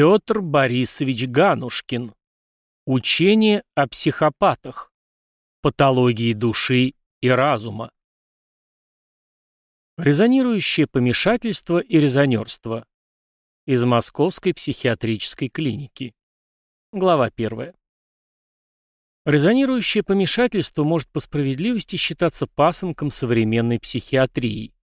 Петр Борисович Ганушкин. Учение о психопатах. Патологии души и разума. Резонирующее помешательство и резонерство. Из Московской психиатрической клиники. Глава 1. Резонирующее помешательство может по справедливости считаться пасынком современной психиатрии.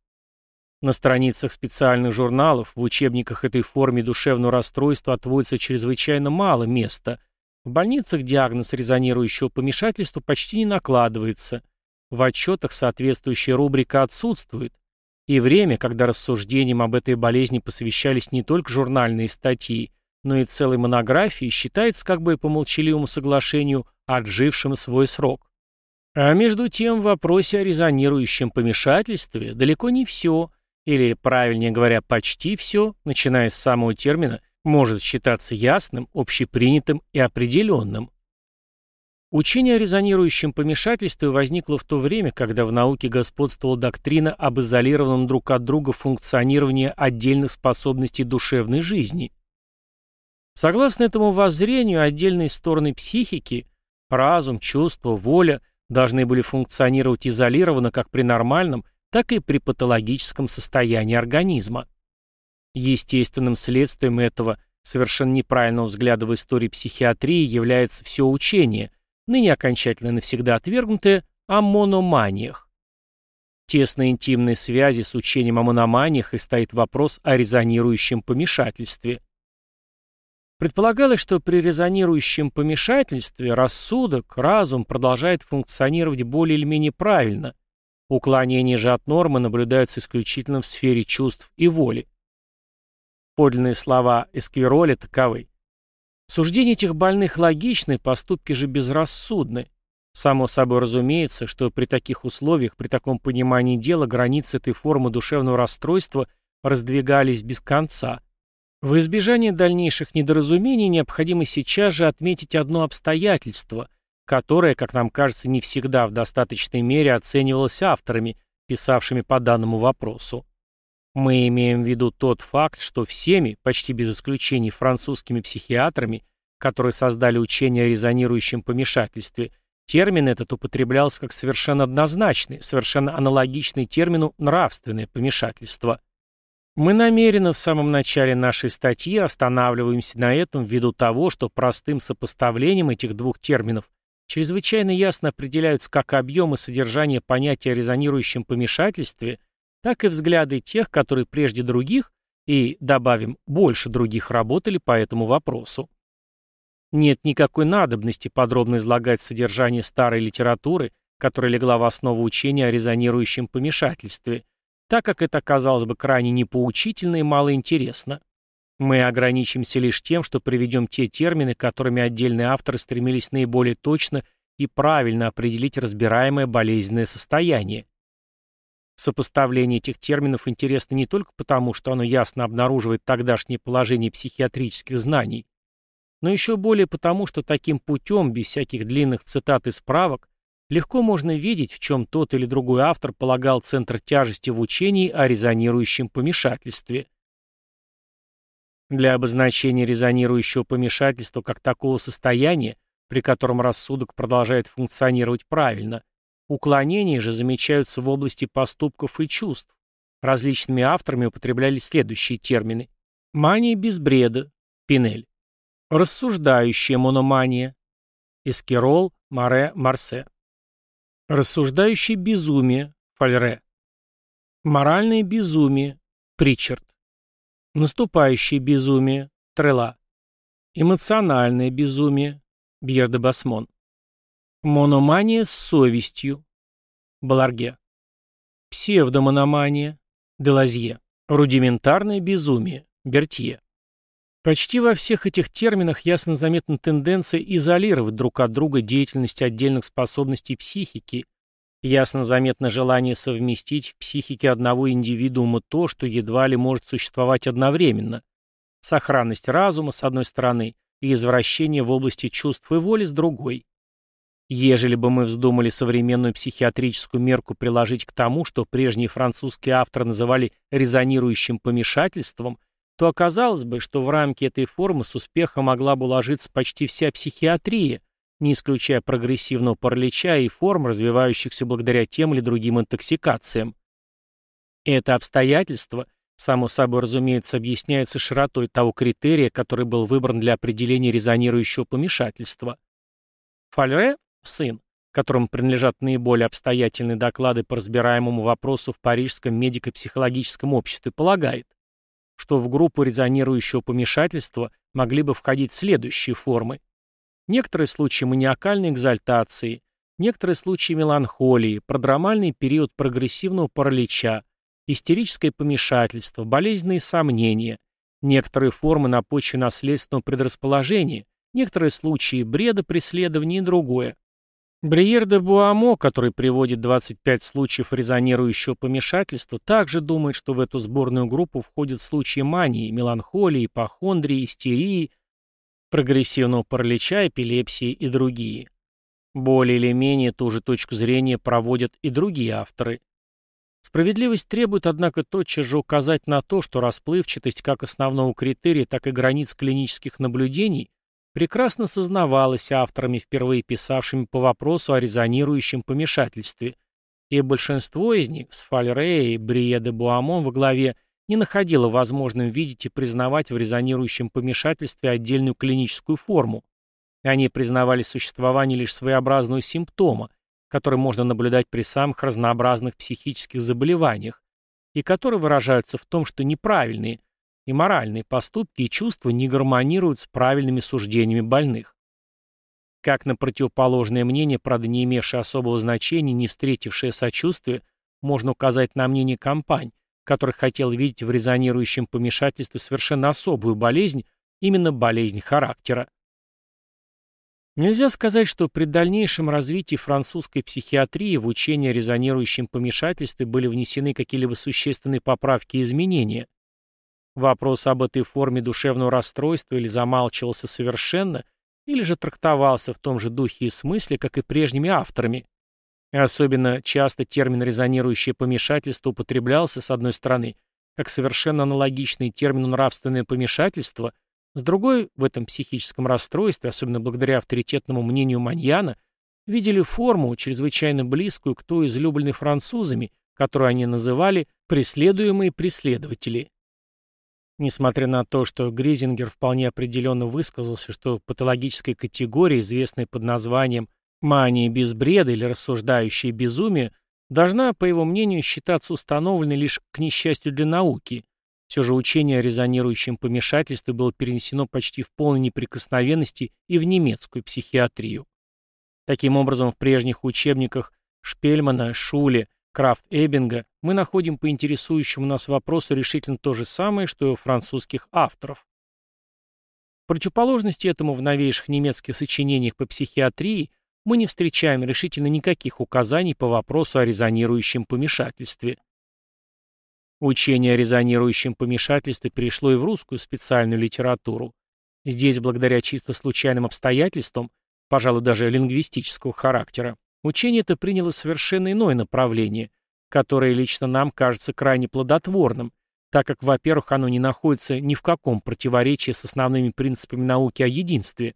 На страницах специальных журналов, в учебниках этой форме душевного расстройства отводится чрезвычайно мало места. В больницах диагноз резонирующего помешательства почти не накладывается. В отчетах соответствующая рубрика отсутствует. И время, когда рассуждениям об этой болезни посвящались не только журнальные статьи, но и целой монографии, считается как бы по молчаливому соглашению отжившим свой срок. А между тем в вопросе о резонирующем помешательстве далеко не все – или, правильнее говоря, почти все, начиная с самого термина, может считаться ясным, общепринятым и определенным. Учение о резонирующем помешательстве возникло в то время, когда в науке господствовала доктрина об изолированном друг от друга функционировании отдельных способностей душевной жизни. Согласно этому воззрению, отдельные стороны психики – разум, чувство, воля – должны были функционировать изолированно как при нормальном, так и при патологическом состоянии организма. Естественным следствием этого совершенно неправильного взгляда в истории психиатрии является все учение, ныне окончательно навсегда отвергнутое, о мономаниях. Тесной интимной связи с учением о мономаниях и стоит вопрос о резонирующем помешательстве. Предполагалось, что при резонирующем помешательстве рассудок, разум продолжает функционировать более или менее правильно, Уклонения же от нормы наблюдаются исключительно в сфере чувств и воли. Подлинные слова Эсквироля таковы. Суждения этих больных логичны, поступки же безрассудны. Само собой разумеется, что при таких условиях, при таком понимании дела, границы этой формы душевного расстройства раздвигались без конца. В избежание дальнейших недоразумений необходимо сейчас же отметить одно обстоятельство, которое, как нам кажется, не всегда в достаточной мере оценивалось авторами, писавшими по данному вопросу. Мы имеем в виду тот факт, что всеми, почти без исключений французскими психиатрами, которые создали учение о резонирующем помешательстве, термин этот употреблялся как совершенно однозначный, совершенно аналогичный термину «нравственное помешательство». Мы намеренно в самом начале нашей статьи останавливаемся на этом ввиду того, что простым сопоставлением этих двух терминов чрезвычайно ясно определяются как объем и содержание понятия о резонирующем помешательстве, так и взгляды тех, которые прежде других, и, добавим, больше других работали по этому вопросу. Нет никакой надобности подробно излагать содержание старой литературы, которая легла в основу учения о резонирующем помешательстве, так как это оказалось бы крайне непоучительно и малоинтересно. Мы ограничимся лишь тем, что приведем те термины, которыми отдельные авторы стремились наиболее точно и правильно определить разбираемое болезненное состояние. Сопоставление этих терминов интересно не только потому, что оно ясно обнаруживает тогдашнее положение психиатрических знаний, но еще более потому, что таким путем, без всяких длинных цитат и справок, легко можно видеть, в чем тот или другой автор полагал центр тяжести в учении о резонирующем помешательстве. Для обозначения резонирующего помешательства как такого состояния, при котором рассудок продолжает функционировать правильно, уклонения же замечаются в области поступков и чувств. Различными авторами употреблялись следующие термины. Мания без бреда, Пинель. Рассуждающая мономания, Эскерол, Маре, Марсе. Рассуждающее безумие, Фальре. Моральное безумие, Причард. Наступающее безумие. Трела. Эмоциональное безумие. Бьер Басмон. Мономания с совестью. Баларге. Псевдомономания. Делазье. Рудиментарное безумие. Бертье. Почти во всех этих терминах ясно заметна тенденция изолировать друг от друга деятельность отдельных способностей психики, Ясно заметно желание совместить в психике одного индивидуума то, что едва ли может существовать одновременно. Сохранность разума, с одной стороны, и извращение в области чувств и воли, с другой. Ежели бы мы вздумали современную психиатрическую мерку приложить к тому, что прежние французские авторы называли резонирующим помешательством, то оказалось бы, что в рамки этой формы с успехом могла бы уложиться почти вся психиатрия, не исключая прогрессивного паралича и форм, развивающихся благодаря тем или другим интоксикациям. Это обстоятельство, само собой разумеется, объясняется широтой того критерия, который был выбран для определения резонирующего помешательства. Фальре, сын, которому принадлежат наиболее обстоятельные доклады по разбираемому вопросу в Парижском медико-психологическом обществе, полагает, что в группу резонирующего помешательства могли бы входить следующие формы. Некоторые случаи маниакальной экзальтации, некоторые случаи меланхолии, продромальный период прогрессивного паралича, истерическое помешательство, болезненные сомнения, некоторые формы на почве наследственного предрасположения, некоторые случаи бреда, преследования и другое. Бриер де Буамо, который приводит 25 случаев резонирующего помешательства, также думает, что в эту сборную группу входят случаи мании, меланхолии, ипохондрии, истерии, прогрессивного паралича, эпилепсии и другие. Более или менее ту же точку зрения проводят и другие авторы. Справедливость требует, однако, тотчас же указать на то, что расплывчатость как основного критерия, так и границ клинических наблюдений прекрасно сознавалась авторами, впервые писавшими по вопросу о резонирующем помешательстве, и большинство из них, с Фальре и Брие де Буамон во главе, не находило возможным видеть и признавать в резонирующем помешательстве отдельную клиническую форму. Они признавали существование лишь своеобразного симптома, который можно наблюдать при самых разнообразных психических заболеваниях, и которые выражаются в том, что неправильные, и моральные поступки и чувства не гармонируют с правильными суждениями больных. Как на противоположное мнение, правда не имевшее особого значения, не встретившее сочувствия, можно указать на мнение компань, который хотел видеть в резонирующем помешательстве совершенно особую болезнь, именно болезнь характера. Нельзя сказать, что при дальнейшем развитии французской психиатрии в учение о резонирующем помешательстве были внесены какие-либо существенные поправки и изменения. Вопрос об этой форме душевного расстройства или замалчивался совершенно, или же трактовался в том же духе и смысле, как и прежними авторами. Особенно часто термин «резонирующее помешательство» употреблялся, с одной стороны, как совершенно аналогичный термину «нравственное помешательство», с другой, в этом психическом расстройстве, особенно благодаря авторитетному мнению Маньяна, видели форму, чрезвычайно близкую к той излюбленной французами, которую они называли «преследуемые преследователи». Несмотря на то, что Гризингер вполне определенно высказался, что патологическая категория, известная под названием «мания без бреда» или «рассуждающее безумие», должна, по его мнению, считаться установленной лишь к несчастью для науки. Все же учение о резонирующем помешательстве было перенесено почти в полной неприкосновенности и в немецкую психиатрию. Таким образом, в прежних учебниках Шпельмана, Шуле, Крафт Эббинга, мы находим по интересующему нас вопросу решительно то же самое, что и у французских авторов. В противоположности этому в новейших немецких сочинениях по психиатрии мы не встречаем решительно никаких указаний по вопросу о резонирующем помешательстве. Учение о резонирующем помешательстве перешло и в русскую специальную литературу. Здесь, благодаря чисто случайным обстоятельствам, пожалуй, даже лингвистического характера, Учение это приняло совершенно иное направление, которое лично нам кажется крайне плодотворным, так как, во-первых, оно не находится ни в каком противоречии с основными принципами науки о единстве,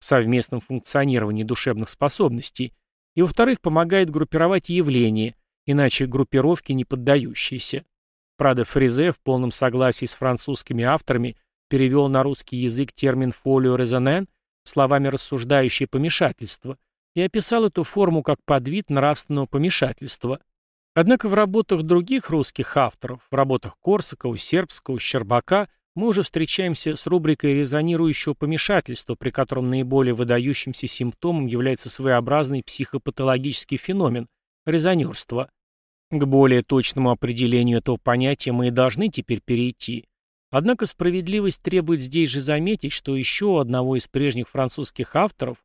совместном функционировании душевных способностей, и, во-вторых, помогает группировать явления, иначе группировки не поддающиеся. Правда, Фризе в полном согласии с французскими авторами перевел на русский язык термин «фолио резонен» словами «рассуждающее помешательство», и описал эту форму как подвид нравственного помешательства. Однако в работах других русских авторов, в работах Корсакова, Сербского, Щербака, мы уже встречаемся с рубрикой резонирующего помешательства, при котором наиболее выдающимся симптомом является своеобразный психопатологический феномен – резонерство. К более точному определению этого понятия мы и должны теперь перейти. Однако справедливость требует здесь же заметить, что еще у одного из прежних французских авторов,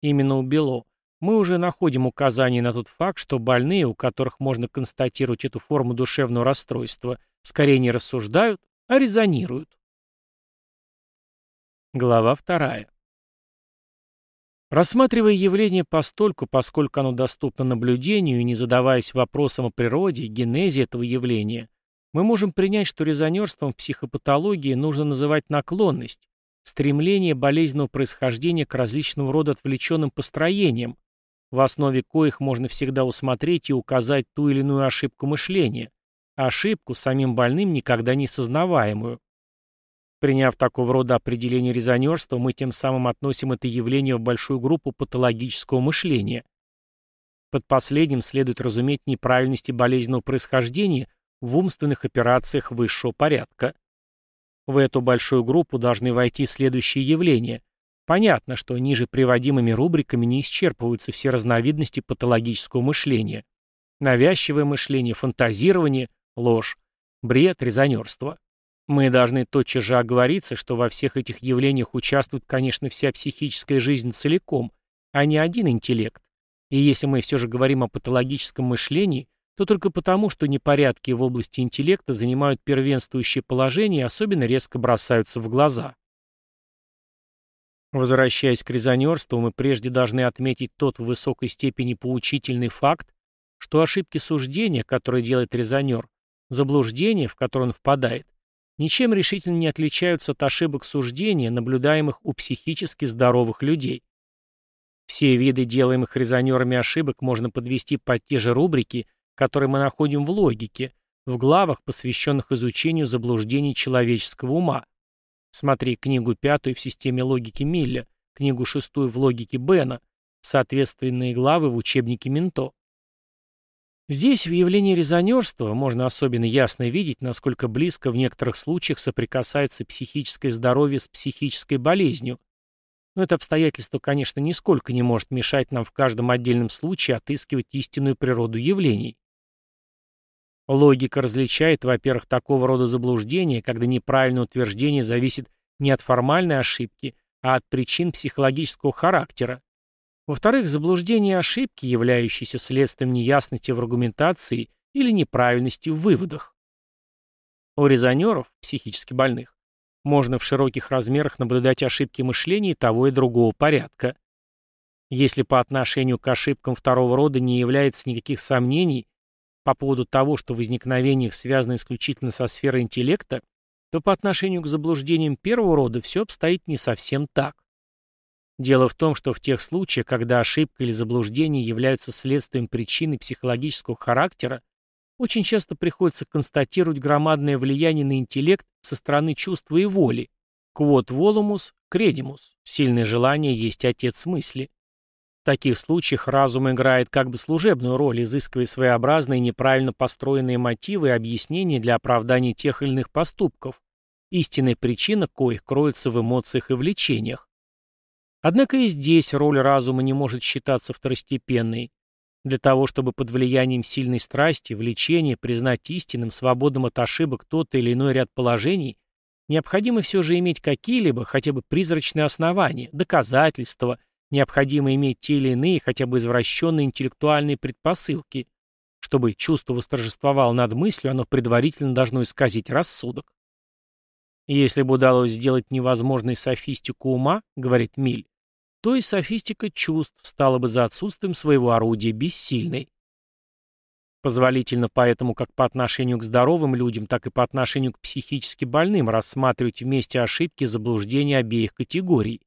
именно у Бело, мы уже находим указание на тот факт, что больные, у которых можно констатировать эту форму душевного расстройства, скорее не рассуждают, а резонируют. Глава вторая. Рассматривая явление постольку, поскольку оно доступно наблюдению и не задаваясь вопросом о природе и генезе этого явления, Мы можем принять, что резонерством в психопатологии нужно называть наклонность, стремление болезненного происхождения к различного рода отвлеченным построениям, в основе коих можно всегда усмотреть и указать ту или иную ошибку мышления, ошибку, самим больным никогда не сознаваемую. Приняв такого рода определение резонерства, мы тем самым относим это явление в большую группу патологического мышления. Под последним следует разуметь неправильности болезненного происхождения в умственных операциях высшего порядка. В эту большую группу должны войти следующие явления. Понятно, что ниже приводимыми рубриками не исчерпываются все разновидности патологического мышления. Навязчивое мышление, фантазирование, ложь, бред, резонерство. Мы должны тотчас же оговориться, что во всех этих явлениях участвует, конечно, вся психическая жизнь целиком, а не один интеллект. И если мы все же говорим о патологическом мышлении, то только потому, что непорядки в области интеллекта занимают первенствующее положение и особенно резко бросаются в глаза. Возвращаясь к резонерству, мы прежде должны отметить тот в высокой степени поучительный факт, что ошибки суждения, которые делает резонер, заблуждение, в которое он впадает, ничем решительно не отличаются от ошибок суждения, наблюдаемых у психически здоровых людей. Все виды делаемых резонерами ошибок можно подвести под те же рубрики, которые мы находим в логике, в главах, посвященных изучению заблуждений человеческого ума. Смотри книгу пятую в системе логики Милля, книгу шестую в логике Бена, соответственные главы в учебнике Минто. Здесь в явлении резонерства можно особенно ясно видеть, насколько близко в некоторых случаях соприкасается психическое здоровье с психической болезнью. Но это обстоятельство, конечно, нисколько не может мешать нам в каждом отдельном случае отыскивать истинную природу явлений. Логика различает, во-первых, такого рода заблуждения, когда неправильное утверждение зависит не от формальной ошибки, а от причин психологического характера. Во-вторых, заблуждение ошибки, являющиеся следствием неясности в аргументации или неправильности в выводах. У резонеров, психически больных, можно в широких размерах наблюдать ошибки мышления того и другого порядка. Если по отношению к ошибкам второго рода не является никаких сомнений, по поводу того, что возникновение их связано исключительно со сферой интеллекта, то по отношению к заблуждениям первого рода все обстоит не совсем так. Дело в том, что в тех случаях, когда ошибка или заблуждение являются следствием причины психологического характера, очень часто приходится констатировать громадное влияние на интеллект со стороны чувства и воли. Quod volumus credimus. Сильное желание есть отец мысли. В таких случаях разум играет как бы служебную роль, изыскивая своеобразные неправильно построенные мотивы и объяснения для оправдания тех или иных поступков, истинная причина коих кроется в эмоциях и влечениях. Однако и здесь роль разума не может считаться второстепенной. Для того, чтобы под влиянием сильной страсти, влечения признать истинным, свободным от ошибок тот или иной ряд положений, необходимо все же иметь какие-либо, хотя бы призрачные основания, доказательства – необходимо иметь те или иные, хотя бы извращенные интеллектуальные предпосылки. Чтобы чувство восторжествовало над мыслью, оно предварительно должно исказить рассудок. если бы удалось сделать невозможной софистику ума, говорит Миль, то и софистика чувств стала бы за отсутствием своего орудия бессильной. Позволительно поэтому как по отношению к здоровым людям, так и по отношению к психически больным рассматривать вместе ошибки и заблуждения обеих категорий.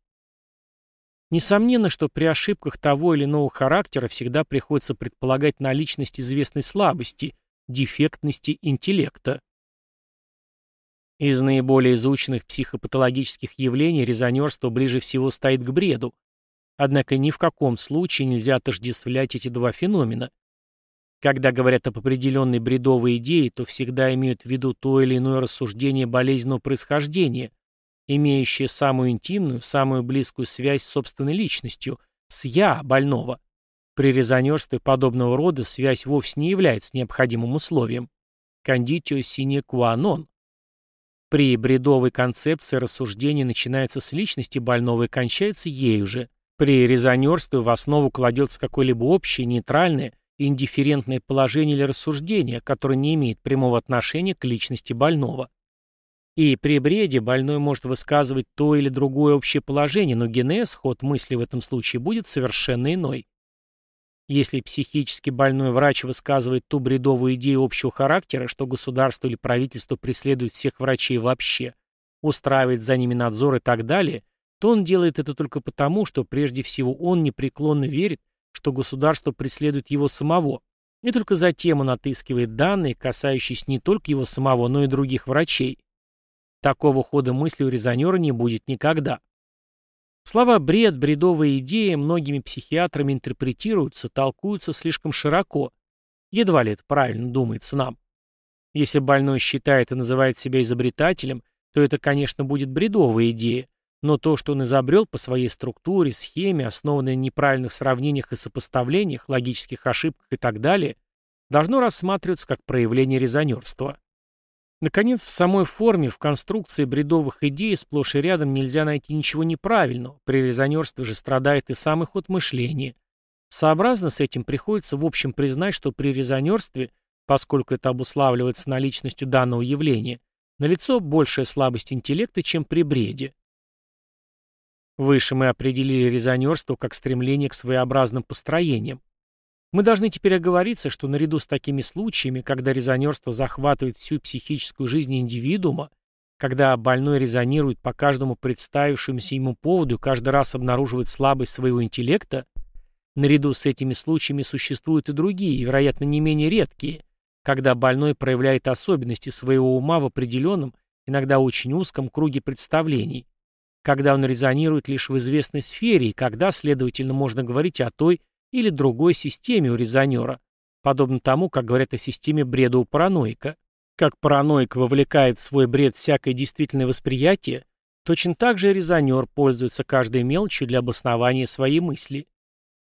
Несомненно, что при ошибках того или иного характера всегда приходится предполагать наличность известной слабости, дефектности интеллекта. Из наиболее изученных психопатологических явлений резонерство ближе всего стоит к бреду. Однако ни в каком случае нельзя отождествлять эти два феномена. Когда говорят об определенной бредовой идее, то всегда имеют в виду то или иное рассуждение болезненного происхождения, имеющее самую интимную, самую близкую связь с собственной личностью, с «я» больного. При резонерстве подобного рода связь вовсе не является необходимым условием. Кондитио sine qua non. При бредовой концепции рассуждение начинается с личности больного и кончается ею же. При резонерстве в основу кладется какое-либо общее, нейтральное, индифферентное положение или рассуждение, которое не имеет прямого отношения к личности больного. И при бреде больной может высказывать то или другое общее положение, но генез, ход мысли в этом случае будет совершенно иной. Если психически больной врач высказывает ту бредовую идею общего характера, что государство или правительство преследует всех врачей вообще, устраивает за ними надзор и так далее, то он делает это только потому, что прежде всего он непреклонно верит, что государство преследует его самого, и только затем он отыскивает данные, касающиеся не только его самого, но и других врачей. Такого хода мысли у резонера не будет никогда. Слова «бред», «бредовая идея» многими психиатрами интерпретируются, толкуются слишком широко. Едва ли это правильно думается нам. Если больной считает и называет себя изобретателем, то это, конечно, будет бредовая идея, но то, что он изобрел по своей структуре, схеме, основанной на неправильных сравнениях и сопоставлениях, логических ошибках и так далее, должно рассматриваться как проявление резонерства. Наконец, в самой форме, в конструкции бредовых идей сплошь и рядом нельзя найти ничего неправильного, при резонерстве же страдает и самый ход мышления. Сообразно с этим приходится в общем признать, что при резонерстве, поскольку это обуславливается наличностью данного явления, налицо большая слабость интеллекта, чем при бреде. Выше мы определили резонерство как стремление к своеобразным построениям. Мы должны теперь оговориться, что наряду с такими случаями, когда резонерство захватывает всю психическую жизнь индивидуума, когда больной резонирует по каждому представившемуся ему поводу и каждый раз обнаруживает слабость своего интеллекта, наряду с этими случаями существуют и другие, вероятно, не менее редкие, когда больной проявляет особенности своего ума в определенном, иногда очень узком круге представлений, когда он резонирует лишь в известной сфере и когда, следовательно, можно говорить о той или другой системе у резонера, подобно тому, как говорят о системе бреда у параноика. Как параноик вовлекает в свой бред всякое действительное восприятие, точно так же и резонер пользуется каждой мелочью для обоснования своей мысли.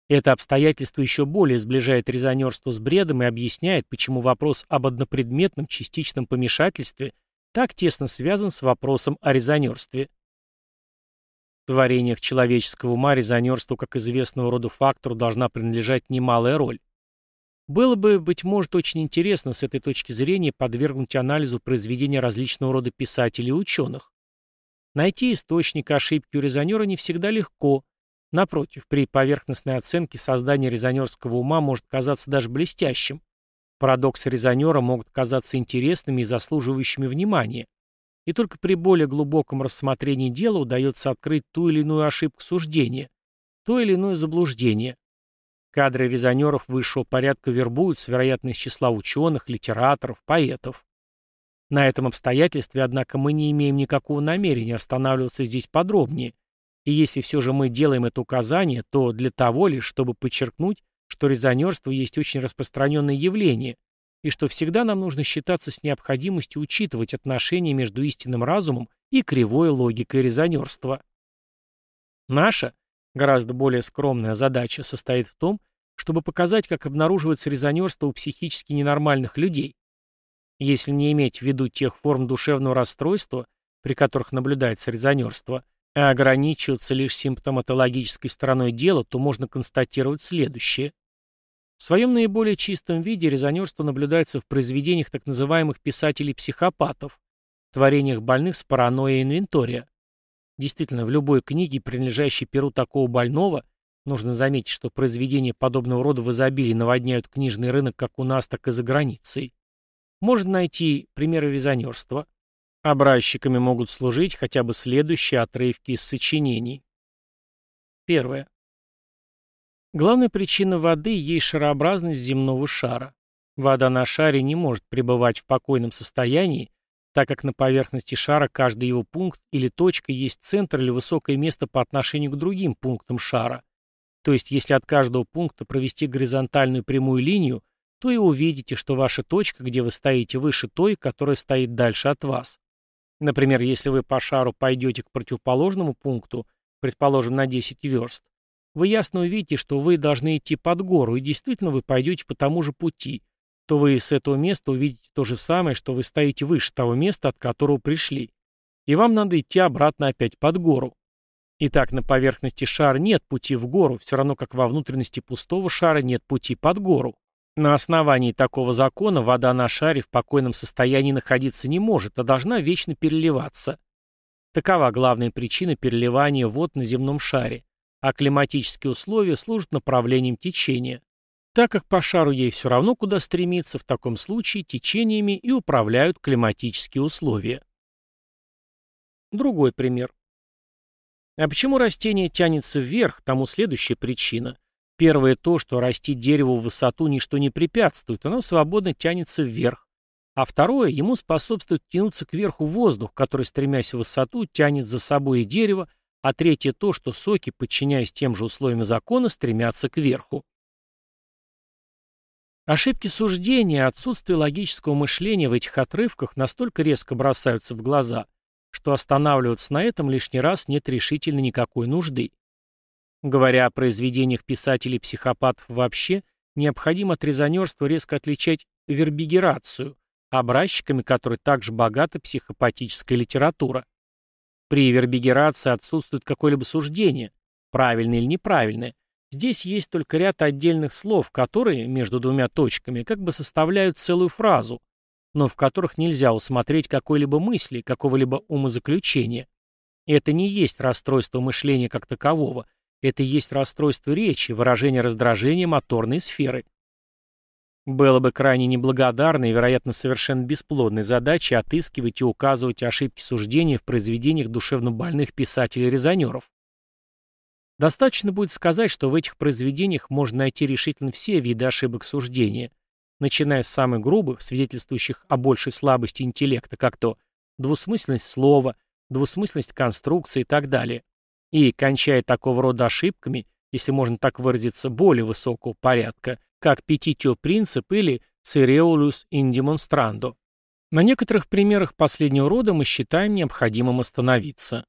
Это обстоятельство еще более сближает резонерство с бредом и объясняет, почему вопрос об однопредметном частичном помешательстве так тесно связан с вопросом о резонерстве. Творениях человеческого ума резонерству как известного рода фактору должна принадлежать немалая роль. Было бы, быть может, очень интересно с этой точки зрения подвергнуть анализу произведения различного рода писателей и ученых. Найти источник ошибки у резонера не всегда легко. Напротив, при поверхностной оценке создание резонерского ума может казаться даже блестящим. Парадоксы резонера могут казаться интересными и заслуживающими внимания и только при более глубоком рассмотрении дела удается открыть ту или иную ошибку суждения, то или иное заблуждение. Кадры резонеров высшего порядка вербуются, вероятно, из числа ученых, литераторов, поэтов. На этом обстоятельстве, однако, мы не имеем никакого намерения останавливаться здесь подробнее, и если все же мы делаем это указание, то для того лишь, чтобы подчеркнуть, что резонерство есть очень распространенное явление, и что всегда нам нужно считаться с необходимостью учитывать отношения между истинным разумом и кривой логикой резонерства. Наша, гораздо более скромная задача состоит в том, чтобы показать, как обнаруживается резонерство у психически ненормальных людей. Если не иметь в виду тех форм душевного расстройства, при которых наблюдается резонерство, а ограничиваться лишь симптоматологической стороной дела, то можно констатировать следующее – в своем наиболее чистом виде резонерство наблюдается в произведениях так называемых писателей-психопатов, творениях больных с паранойей инвентория. Действительно, в любой книге, принадлежащей перу такого больного, нужно заметить, что произведения подобного рода в изобилии наводняют книжный рынок как у нас, так и за границей. Можно найти примеры резонерства. Образчиками могут служить хотя бы следующие отрывки из сочинений. Первое. Главная причина воды есть шарообразность земного шара. Вода на шаре не может пребывать в покойном состоянии, так как на поверхности шара каждый его пункт или точка есть центр или высокое место по отношению к другим пунктам шара. То есть, если от каждого пункта провести горизонтальную прямую линию, то и увидите, что ваша точка, где вы стоите, выше той, которая стоит дальше от вас. Например, если вы по шару пойдете к противоположному пункту, предположим, на 10 верст, вы ясно увидите, что вы должны идти под гору, и действительно вы пойдете по тому же пути, то вы с этого места увидите то же самое, что вы стоите выше того места, от которого пришли. И вам надо идти обратно опять под гору. Итак, на поверхности шара нет пути в гору, все равно как во внутренности пустого шара нет пути под гору. На основании такого закона вода на шаре в покойном состоянии находиться не может, а должна вечно переливаться. Такова главная причина переливания вод на земном шаре а климатические условия служат направлением течения. так как по шару ей все равно куда стремиться, в таком случае течениями и управляют климатические условия. Другой пример. А почему растение тянется вверх, тому следующая причина. Первое то, что расти дереву в высоту ничто не препятствует, оно свободно тянется вверх. А второе, ему способствует тянуться кверху воздух, который, стремясь в высоту, тянет за собой и дерево, а третье то, что соки, подчиняясь тем же условиям закона, стремятся кверху. Ошибки суждения, отсутствие логического мышления в этих отрывках настолько резко бросаются в глаза, что останавливаться на этом лишний раз нет решительно никакой нужды. Говоря о произведениях писателей-психопатов вообще, необходимо от резонерства резко отличать вербигерацию, образчиками которой также богата психопатическая литература. При вербигерации отсутствует какое-либо суждение, правильное или неправильное. Здесь есть только ряд отдельных слов, которые, между двумя точками, как бы составляют целую фразу, но в которых нельзя усмотреть какой-либо мысли, какого-либо умозаключения. И это не есть расстройство мышления как такового, это есть расстройство речи, выражение раздражения моторной сферы. Было бы крайне неблагодарной и, вероятно, совершенно бесплодной задачей отыскивать и указывать ошибки суждения в произведениях душевнобольных писателей-резонеров. Достаточно будет сказать, что в этих произведениях можно найти решительно все виды ошибок суждения, начиная с самых грубых, свидетельствующих о большей слабости интеллекта, как то двусмысленность слова, двусмысленность конструкции и так далее, и кончая такого рода ошибками, если можно так выразиться, более высокого порядка, как petitio принцип или in demonstrando. На некоторых примерах последнего рода мы считаем необходимым остановиться.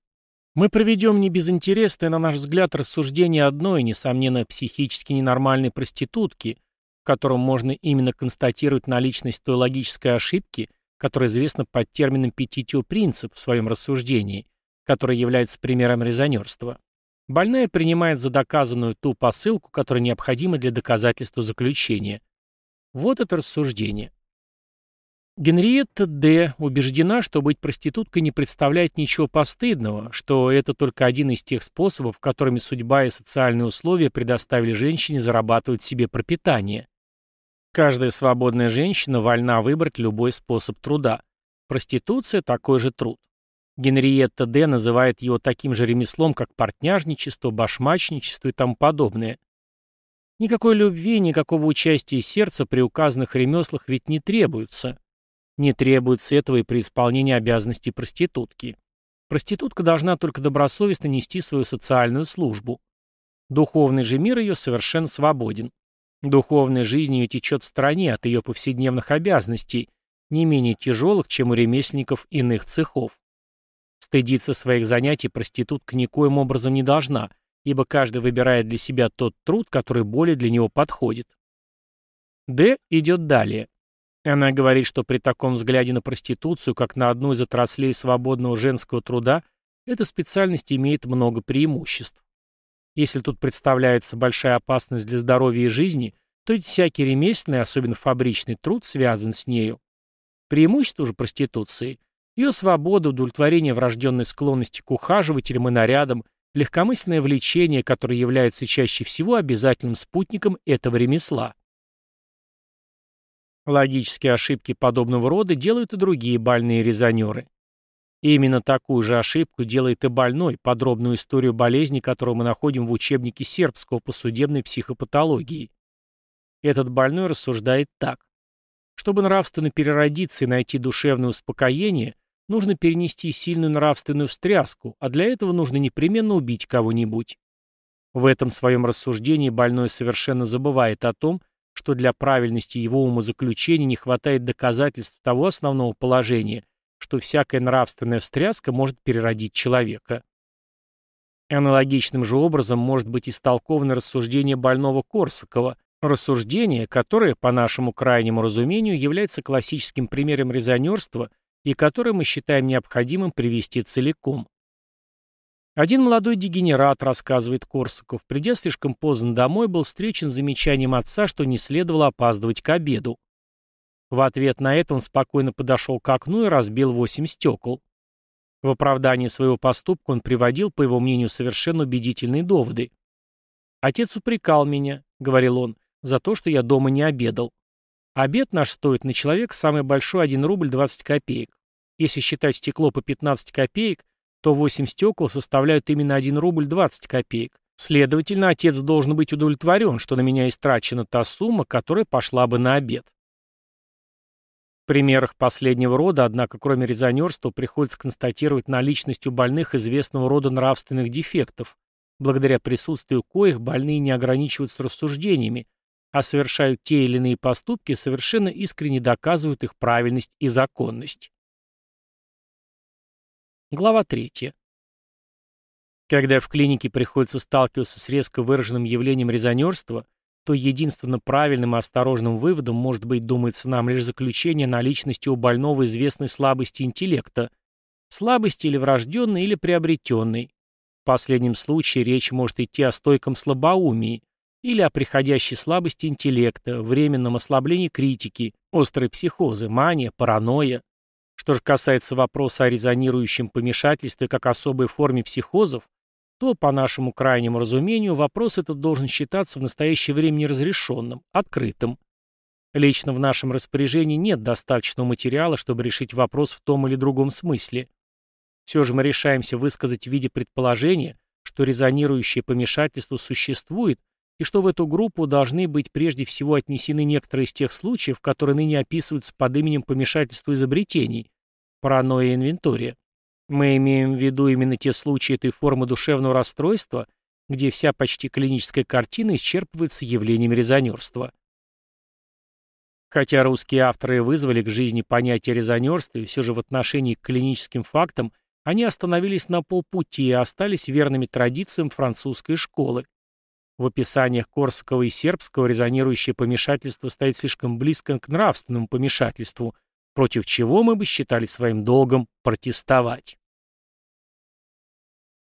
Мы проведем не безинтересное, на наш взгляд, рассуждение одной, несомненно, психически ненормальной проститутки, котором можно именно констатировать наличность той логической ошибки, которая известна под термином «петитио принцип» в своем рассуждении, который является примером резонерства. Больная принимает за доказанную ту посылку, которая необходима для доказательства заключения. Вот это рассуждение. Генриетта Д. убеждена, что быть проституткой не представляет ничего постыдного, что это только один из тех способов, которыми судьба и социальные условия предоставили женщине зарабатывать себе пропитание. Каждая свободная женщина вольна выбрать любой способ труда. Проституция – такой же труд. Генриетта Д. называет его таким же ремеслом, как портняжничество, башмачничество и тому подобное. Никакой любви, никакого участия сердца при указанных ремеслах ведь не требуется. Не требуется этого и при исполнении обязанностей проститутки. Проститутка должна только добросовестно нести свою социальную службу. Духовный же мир ее совершенно свободен. Духовная жизнь ее течет в стороне от ее повседневных обязанностей, не менее тяжелых, чем у ремесленников иных цехов. Стыдиться своих занятий проститутка никоим образом не должна, ибо каждый выбирает для себя тот труд, который более для него подходит. Д идет далее. Она говорит, что при таком взгляде на проституцию, как на одну из отраслей свободного женского труда, эта специальность имеет много преимуществ. Если тут представляется большая опасность для здоровья и жизни, то ведь всякий ремесленный, особенно фабричный труд, связан с нею. Преимущество же проституции – ее свобода, удовлетворение врожденной склонности к ухаживателям и нарядам, легкомысленное влечение, которое является чаще всего обязательным спутником этого ремесла. Логические ошибки подобного рода делают и другие больные резонеры. И именно такую же ошибку делает и больной, подробную историю болезни, которую мы находим в учебнике сербского по судебной психопатологии. Этот больной рассуждает так. Чтобы нравственно переродиться и найти душевное успокоение, нужно перенести сильную нравственную встряску, а для этого нужно непременно убить кого-нибудь. В этом своем рассуждении больной совершенно забывает о том, что для правильности его умозаключения не хватает доказательств того основного положения, что всякая нравственная встряска может переродить человека. Аналогичным же образом может быть истолковано рассуждение больного Корсакова, рассуждение, которое, по нашему крайнему разумению, является классическим примером резонерства и которое мы считаем необходимым привести целиком. Один молодой дегенерат, рассказывает Корсаков, придя слишком поздно домой, был встречен замечанием отца, что не следовало опаздывать к обеду. В ответ на это он спокойно подошел к окну и разбил восемь стекол. В оправдании своего поступка он приводил, по его мнению, совершенно убедительные доводы. «Отец упрекал меня», — говорил он, за то, что я дома не обедал. Обед наш стоит на человек самый большой 1 рубль 20 копеек. Если считать стекло по 15 копеек, то 8 стекол составляют именно 1 рубль 20 копеек. Следовательно, отец должен быть удовлетворен, что на меня истрачена та сумма, которая пошла бы на обед. В примерах последнего рода, однако, кроме резонерства, приходится констатировать наличность у больных известного рода нравственных дефектов, благодаря присутствию коих больные не ограничиваются рассуждениями, а совершают те или иные поступки, совершенно искренне доказывают их правильность и законность. Глава 3. Когда в клинике приходится сталкиваться с резко выраженным явлением резонерства, то единственно правильным и осторожным выводом может быть, думается нам, лишь заключение наличности у больного известной слабости интеллекта, слабости или врожденной, или приобретенной. В последнем случае речь может идти о стойком слабоумии или о приходящей слабости интеллекта, временном ослаблении критики, острой психозы, мания, паранойя. Что же касается вопроса о резонирующем помешательстве как особой форме психозов, то, по нашему крайнему разумению, вопрос этот должен считаться в настоящее время неразрешенным, открытым. Лично в нашем распоряжении нет достаточного материала, чтобы решить вопрос в том или другом смысле. Все же мы решаемся высказать в виде предположения, что резонирующее помешательство существует и что в эту группу должны быть прежде всего отнесены некоторые из тех случаев, которые ныне описываются под именем помешательства изобретений, паранойя инвентория. Мы имеем в виду именно те случаи этой формы душевного расстройства, где вся почти клиническая картина исчерпывается явлениями резонерства. Хотя русские авторы вызвали к жизни понятие резонерства, и все же в отношении к клиническим фактам они остановились на полпути и остались верными традициям французской школы. В описаниях Корсакова и сербского резонирующее помешательство стоит слишком близко к нравственному помешательству, против чего мы бы считали своим долгом протестовать.